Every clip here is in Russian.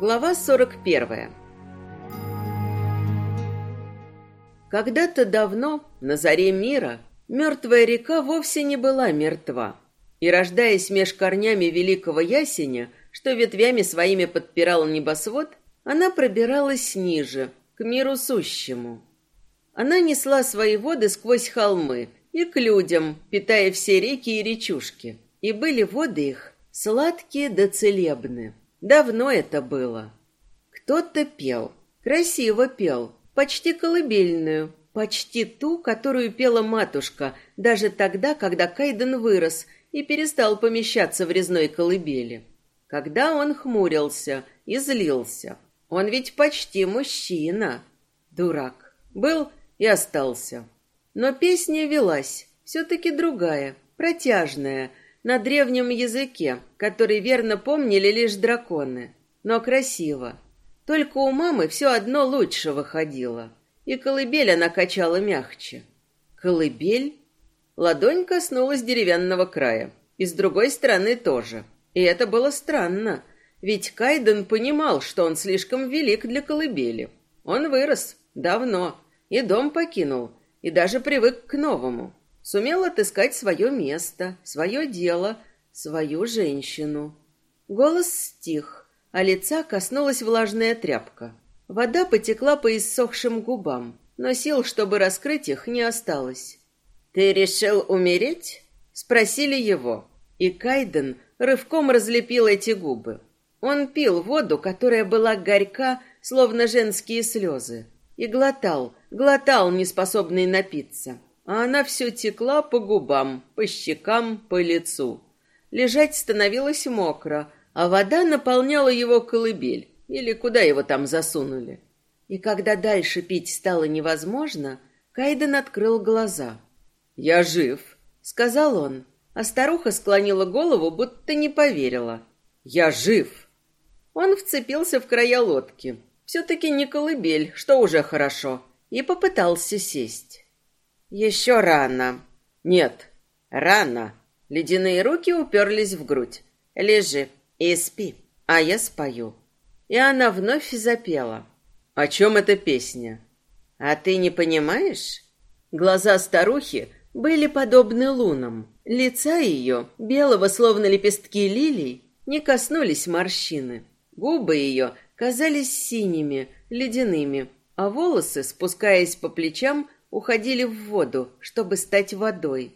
Глава 41. Когда-то давно, на заре мира, мертвая река вовсе не была мертва. И, рождаясь меж корнями великого ясеня, что ветвями своими подпирал небосвод, она пробиралась ниже, к миру сущему. Она несла свои воды сквозь холмы и к людям, питая все реки и речушки. И были воды их сладкие да целебны. Давно это было. Кто-то пел, красиво пел, почти колыбельную, почти ту, которую пела матушка, даже тогда, когда Кайден вырос и перестал помещаться в резной колыбели. Когда он хмурился и злился. Он ведь почти мужчина. Дурак. Был и остался. Но песня велась, все-таки другая, протяжная, на древнем языке, который верно помнили лишь драконы. Но красиво. Только у мамы все одно лучше выходило. И колыбель она качала мягче. Колыбель? Ладонь коснулась деревянного края. И с другой стороны тоже. И это было странно. Ведь Кайден понимал, что он слишком велик для колыбели. Он вырос. Давно. И дом покинул. И даже привык к новому. Сумел отыскать свое место, свое дело, свою женщину. Голос стих, а лица коснулась влажная тряпка. Вода потекла по иссохшим губам, но сил, чтобы раскрыть их, не осталось. «Ты решил умереть?» — спросили его. И Кайден рывком разлепил эти губы. Он пил воду, которая была горька, словно женские слезы, и глотал, глотал, неспособный напиться а она все текла по губам, по щекам, по лицу. Лежать становилось мокро, а вода наполняла его колыбель, или куда его там засунули. И когда дальше пить стало невозможно, Кайден открыл глаза. «Я жив», — сказал он, а старуха склонила голову, будто не поверила. «Я жив». Он вцепился в края лодки. Все-таки не колыбель, что уже хорошо, и попытался сесть. Еще рано. Нет, рано. Ледяные руки уперлись в грудь. Лежи и спи, а я спою. И она вновь запела. О чем эта песня? А ты не понимаешь? Глаза старухи были подобны лунам. Лица ее, белого словно лепестки лилий, не коснулись морщины. Губы ее казались синими, ледяными, а волосы, спускаясь по плечам, уходили в воду, чтобы стать водой.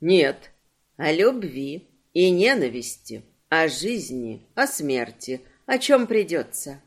Нет, о любви и ненависти, о жизни, о смерти, о чем придется.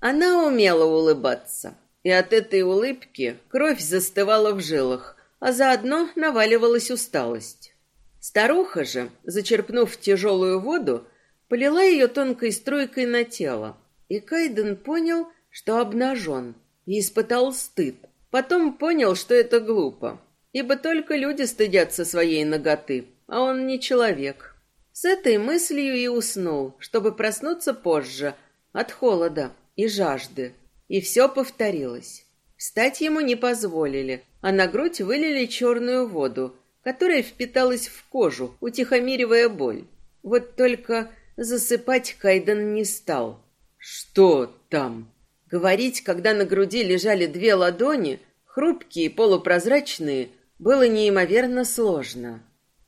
Она умела улыбаться, и от этой улыбки кровь застывала в жилах, а заодно наваливалась усталость. Старуха же, зачерпнув тяжелую воду, полила ее тонкой струйкой на тело, и Кайден понял, что обнажен, и испытал стыд, Потом понял, что это глупо, ибо только люди стыдятся своей ноготы, а он не человек. С этой мыслью и уснул, чтобы проснуться позже от холода и жажды. И все повторилось. Встать ему не позволили, а на грудь вылили черную воду, которая впиталась в кожу, утихомиривая боль. Вот только засыпать Кайден не стал. «Что там?» Говорить, когда на груди лежали две ладони, хрупкие и полупрозрачные, было неимоверно сложно.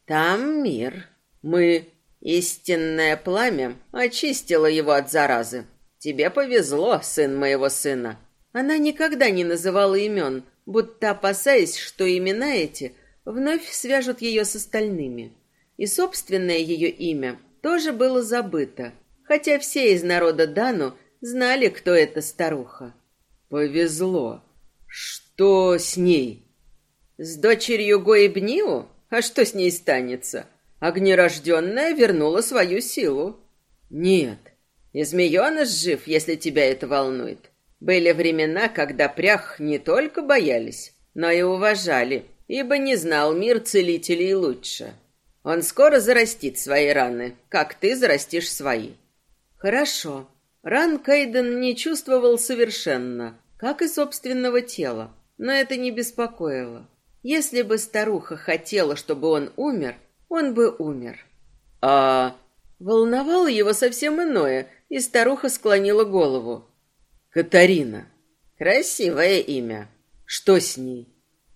Там мир. Мы... Истинное пламя очистило его от заразы. Тебе повезло, сын моего сына. Она никогда не называла имен, будто опасаясь, что имена эти вновь свяжут ее с остальными. И собственное ее имя тоже было забыто, хотя все из народа Дану Знали, кто эта старуха. Повезло. Что с ней? С дочерью Гоибниу? А что с ней станется? Огнерожденная вернула свою силу. Нет. И змееныш жив, если тебя это волнует. Были времена, когда прях не только боялись, но и уважали, ибо не знал мир целителей лучше. Он скоро зарастит свои раны, как ты зарастишь свои. Хорошо. Ран Кейден не чувствовал совершенно, как и собственного тела, но это не беспокоило. Если бы старуха хотела, чтобы он умер, он бы умер. А Волновало его совсем иное, и старуха склонила голову. «Катарина». «Красивое имя». «Что с ней?»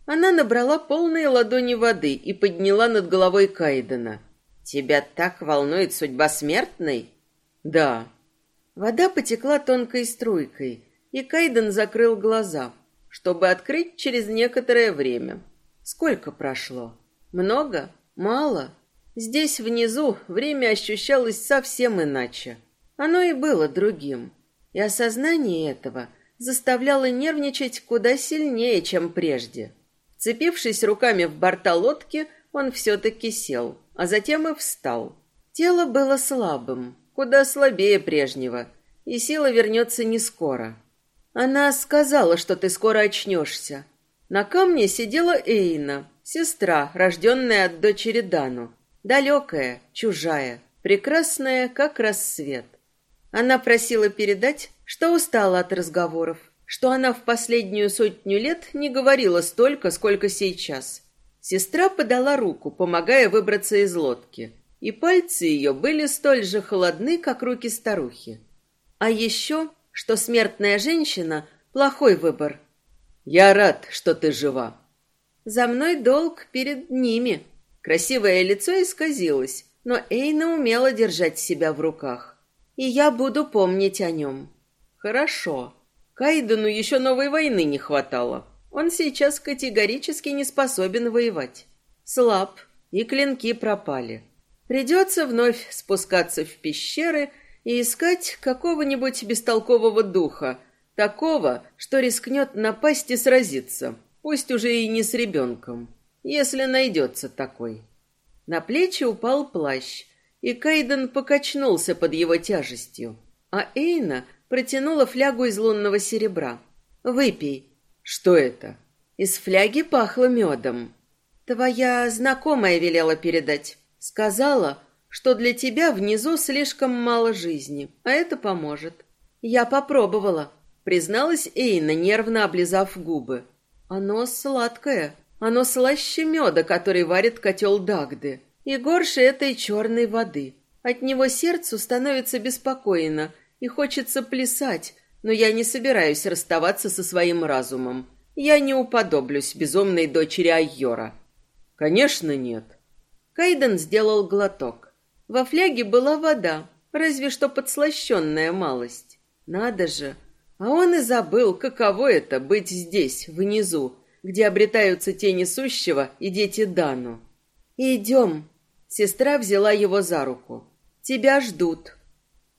Она набрала полные ладони воды и подняла над головой Кайдена. «Тебя так волнует судьба смертной?» «Да». Вода потекла тонкой струйкой, и Кайден закрыл глаза, чтобы открыть через некоторое время. Сколько прошло? Много? Мало? Здесь внизу время ощущалось совсем иначе. Оно и было другим. И осознание этого заставляло нервничать куда сильнее, чем прежде. Цепившись руками в борта лодки, он все-таки сел, а затем и встал. Тело было слабым, куда слабее прежнего, и сила вернется не скоро. Она сказала, что ты скоро очнешься. На камне сидела Эйна, сестра, рожденная от дочери Дану. Далекая, чужая, прекрасная, как рассвет. Она просила передать, что устала от разговоров, что она в последнюю сотню лет не говорила столько, сколько сейчас. Сестра подала руку, помогая выбраться из лодки, и пальцы ее были столь же холодны, как руки старухи. А еще что смертная женщина – плохой выбор. Я рад, что ты жива. За мной долг перед ними. Красивое лицо исказилось, но Эйна умела держать себя в руках. И я буду помнить о нем. Хорошо. Кайдену еще новой войны не хватало. Он сейчас категорически не способен воевать. Слаб, и клинки пропали. Придется вновь спускаться в пещеры – и искать какого-нибудь бестолкового духа, такого, что рискнет напасть и сразиться, пусть уже и не с ребенком, если найдется такой. На плечи упал плащ, и Кайден покачнулся под его тяжестью, а Эйна протянула флягу из лунного серебра. «Выпей». «Что это?» Из фляги пахло медом. «Твоя знакомая велела передать. Сказала, что для тебя внизу слишком мало жизни, а это поможет. Я попробовала, призналась Эйна, нервно облизав губы. Оно сладкое, оно слаще меда, который варит котел Дагды, и горше этой черной воды. От него сердцу становится беспокойно, и хочется плясать, но я не собираюсь расставаться со своим разумом. Я не уподоблюсь безумной дочери Айора. Конечно, нет. Кайден сделал глоток. Во фляге была вода, разве что подслащенная малость. Надо же! А он и забыл, каково это быть здесь, внизу, где обретаются тени сущего и дети Дану. «Идем!» Сестра взяла его за руку. «Тебя ждут».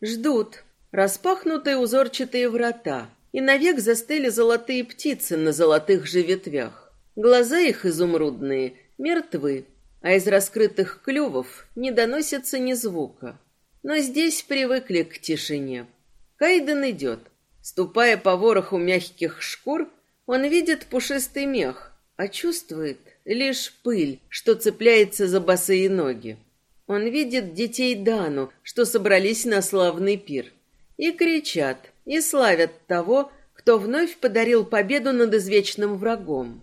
«Ждут». Распахнутые узорчатые врата, и навек застыли золотые птицы на золотых же ветвях. Глаза их изумрудные, мертвы, а из раскрытых клювов не доносится ни звука. Но здесь привыкли к тишине. Кайден идет. Ступая по вороху мягких шкур, он видит пушистый мех, а чувствует лишь пыль, что цепляется за босые ноги. Он видит детей Дану, что собрались на славный пир, и кричат, и славят того, кто вновь подарил победу над извечным врагом.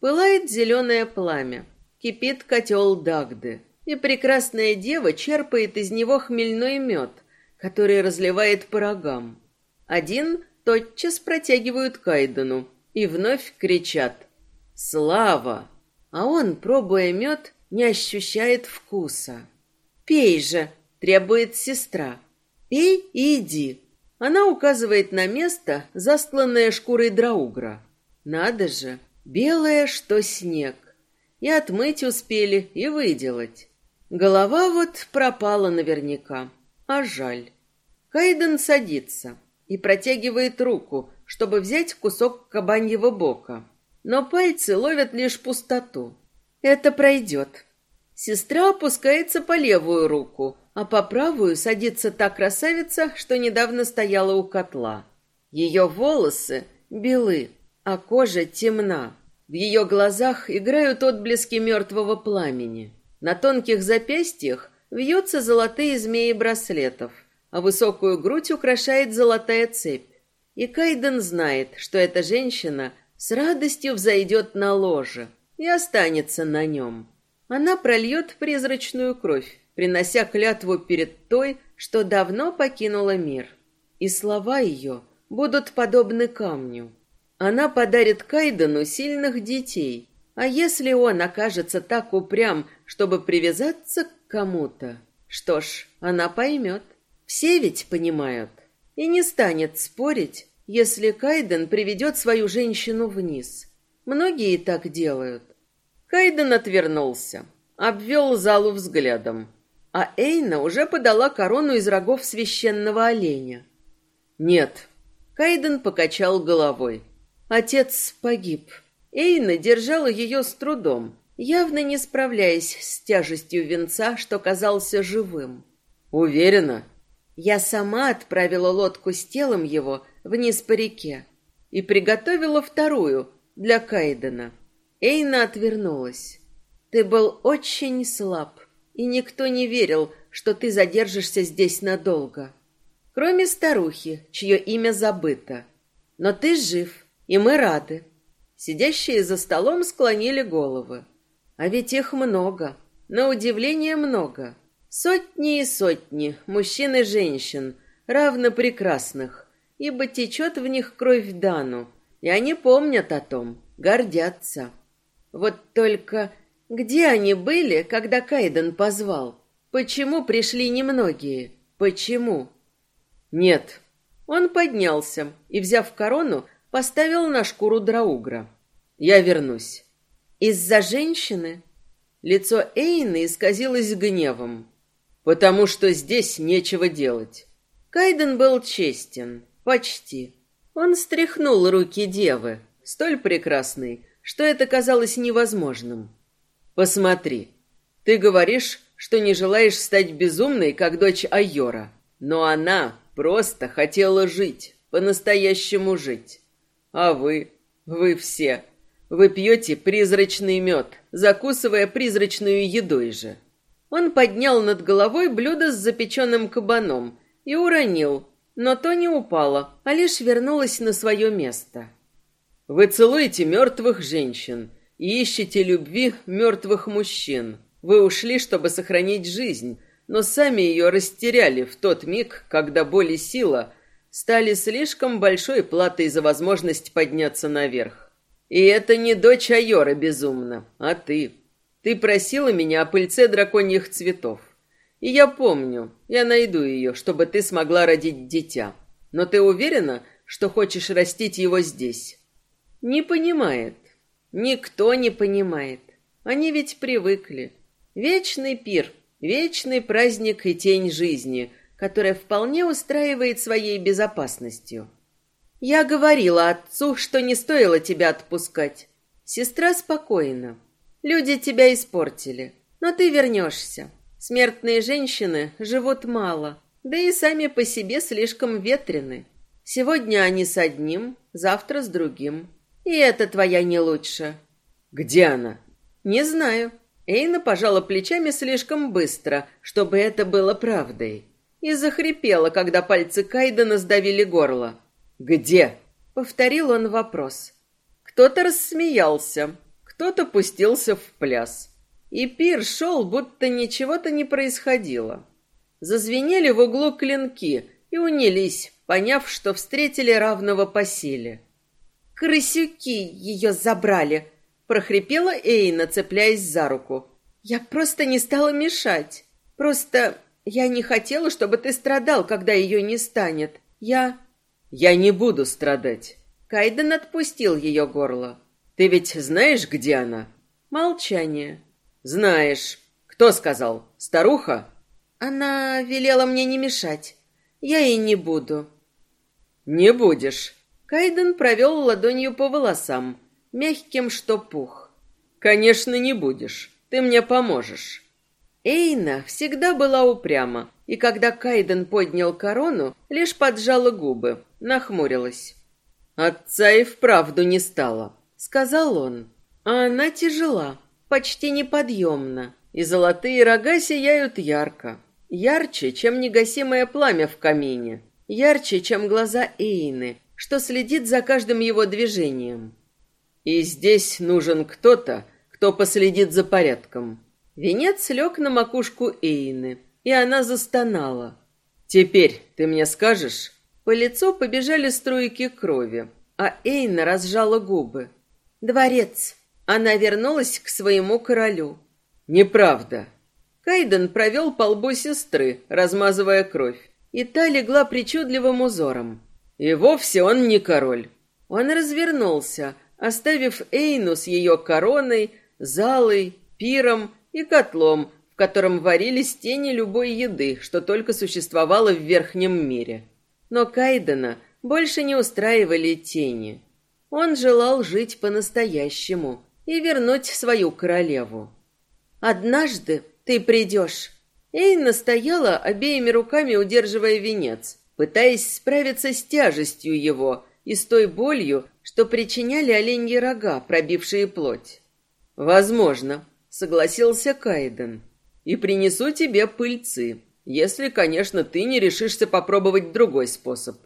Пылает зеленое пламя, кипит котел Дагды, и прекрасная дева черпает из него хмельной мед, который разливает по рогам. Один тотчас протягивают Кайдену и вновь кричат «Слава!», а он, пробуя мед, не ощущает вкуса. «Пей же!» — требует сестра. «Пей и иди!» Она указывает на место, застланное шкурой драугра. Надо же, белое, что снег. И отмыть успели, и выделать. Голова вот пропала наверняка. А жаль. Кайден садится и протягивает руку, чтобы взять кусок кабаньего бока. Но пальцы ловят лишь пустоту. Это пройдет. Сестра опускается по левую руку, а по правую садится та красавица, что недавно стояла у котла. Ее волосы белы, а кожа темна. В ее глазах играют отблески мертвого пламени. На тонких запястьях вьются золотые змеи браслетов, а высокую грудь украшает золотая цепь. И Кайден знает, что эта женщина с радостью взойдет на ложе и останется на нем. Она прольет призрачную кровь принося клятву перед той, что давно покинула мир. И слова ее будут подобны камню. Она подарит Кайдену сильных детей, а если он окажется так упрям, чтобы привязаться к кому-то, что ж, она поймет. Все ведь понимают. И не станет спорить, если Кайден приведет свою женщину вниз. Многие так делают. Кайден отвернулся, обвел залу взглядом, а Эйна уже подала корону из рогов священного оленя. «Нет», — Кайден покачал головой. «Отец погиб». Эйна держала ее с трудом, явно не справляясь с тяжестью венца, что казался живым. «Уверена?» Я сама отправила лодку с телом его вниз по реке и приготовила вторую для Кайдена. Эйна отвернулась. Ты был очень слаб, и никто не верил, что ты задержишься здесь надолго. Кроме старухи, чье имя забыто. Но ты жив, и мы рады. Сидящие за столом склонили головы. А ведь их много, на удивление много. Сотни и сотни мужчин и женщин, равно прекрасных, ибо течет в них кровь Дану, и они помнят о том, гордятся. Вот только где они были, когда Кайден позвал? Почему пришли немногие? Почему? Нет. Он поднялся и, взяв корону, поставил на шкуру Драугра. Я вернусь. Из-за женщины? Лицо Эйны исказилось гневом. Потому что здесь нечего делать. Кайден был честен. Почти. Он стряхнул руки девы, столь прекрасной, что это казалось невозможным. Посмотри. Ты говоришь, что не желаешь стать безумной, как дочь Айора. Но она просто хотела жить, по-настоящему жить. А вы, вы все, вы пьете призрачный мед, закусывая призрачную едой же. Он поднял над головой блюдо с запеченным кабаном и уронил, но то не упало, а лишь вернулось на свое место. Вы целуете мертвых женщин и ищете любви мертвых мужчин. Вы ушли, чтобы сохранить жизнь, но сами ее растеряли в тот миг, когда боль и сила стали слишком большой платой за возможность подняться наверх. И это не дочь Айора безумна, а ты. Ты просила меня о пыльце драконьих цветов. И я помню, я найду ее, чтобы ты смогла родить дитя. Но ты уверена, что хочешь растить его здесь? Не понимает. Никто не понимает. Они ведь привыкли. Вечный пир, вечный праздник и тень жизни, которая вполне устраивает своей безопасностью. Я говорила отцу, что не стоило тебя отпускать. Сестра спокойна. Люди тебя испортили, но ты вернешься. Смертные женщины живут мало, да и сами по себе слишком ветрены. Сегодня они с одним, завтра с другим. И это твоя не лучше. Где она? Не знаю. Эйна пожала плечами слишком быстро, чтобы это было правдой. И захрипела, когда пальцы Кайдена сдавили горло. «Где?» — повторил он вопрос. Кто-то рассмеялся, кто-то пустился в пляс. И пир шел, будто ничего-то не происходило. Зазвенели в углу клинки и унялись, поняв, что встретили равного по силе. «Крысюки ее забрали!» — прохрипела Эйна, цепляясь за руку. «Я просто не стала мешать. Просто я не хотела, чтобы ты страдал, когда ее не станет. Я...» «Я не буду страдать». Кайден отпустил ее горло. Ты ведь знаешь, где она? Молчание. Знаешь. Кто сказал? Старуха? Она велела мне не мешать. Я и не буду. Не будешь. Кайден провел ладонью по волосам, мягким, что пух. Конечно, не будешь. Ты мне поможешь. Эйна всегда была упряма, и когда Кайден поднял корону, лишь поджала губы, нахмурилась. Отца и вправду не стало сказал он. А она тяжела, почти неподъемна, и золотые рога сияют ярко. Ярче, чем негасимое пламя в камине. Ярче, чем глаза Эйны, что следит за каждым его движением. И здесь нужен кто-то, кто последит за порядком. Венец лег на макушку Эйны, и она застонала. «Теперь ты мне скажешь?» По лицу побежали струйки крови, а Эйна разжала губы. «Дворец!» Она вернулась к своему королю. «Неправда!» Кайден провел по лбу сестры, размазывая кровь, и та легла причудливым узором. И вовсе он не король. Он развернулся, оставив Эйну с ее короной, залой, пиром и котлом, в котором варились тени любой еды, что только существовало в верхнем мире. Но Кайдена больше не устраивали тени. Он желал жить по-настоящему и вернуть свою королеву. «Однажды ты придешь». Эйна стояла, обеими руками удерживая венец, пытаясь справиться с тяжестью его и с той болью, что причиняли оленьи рога, пробившие плоть. «Возможно», — согласился Кайден. «И принесу тебе пыльцы, если, конечно, ты не решишься попробовать другой способ».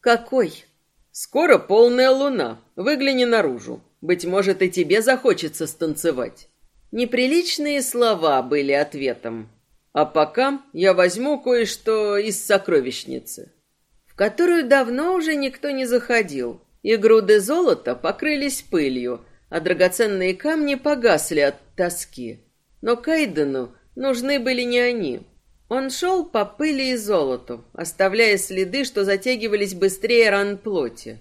«Какой?» «Скоро полная луна. Выгляни наружу. Быть может, и тебе захочется станцевать». Неприличные слова были ответом. А пока я возьму кое-что из сокровищницы, в которую давно уже никто не заходил, и груды золота покрылись пылью, а драгоценные камни погасли от тоски. Но Кайдену нужны были не они. Он шел по пыли и золоту, оставляя следы, что затягивались быстрее ран плоти.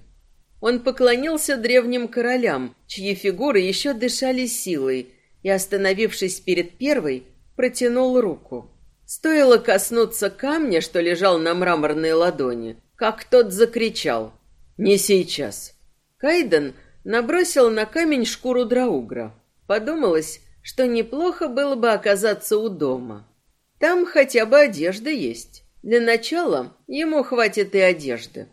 Он поклонился древним королям, чьи фигуры еще дышали силой, и, остановившись перед первой, протянул руку. Стоило коснуться камня, что лежал на мраморной ладони, как тот закричал. «Не сейчас!» Кайден набросил на камень шкуру драугра. Подумалось, что неплохо было бы оказаться у дома. Там хотя бы одежда есть. Для начала ему хватит и одежды.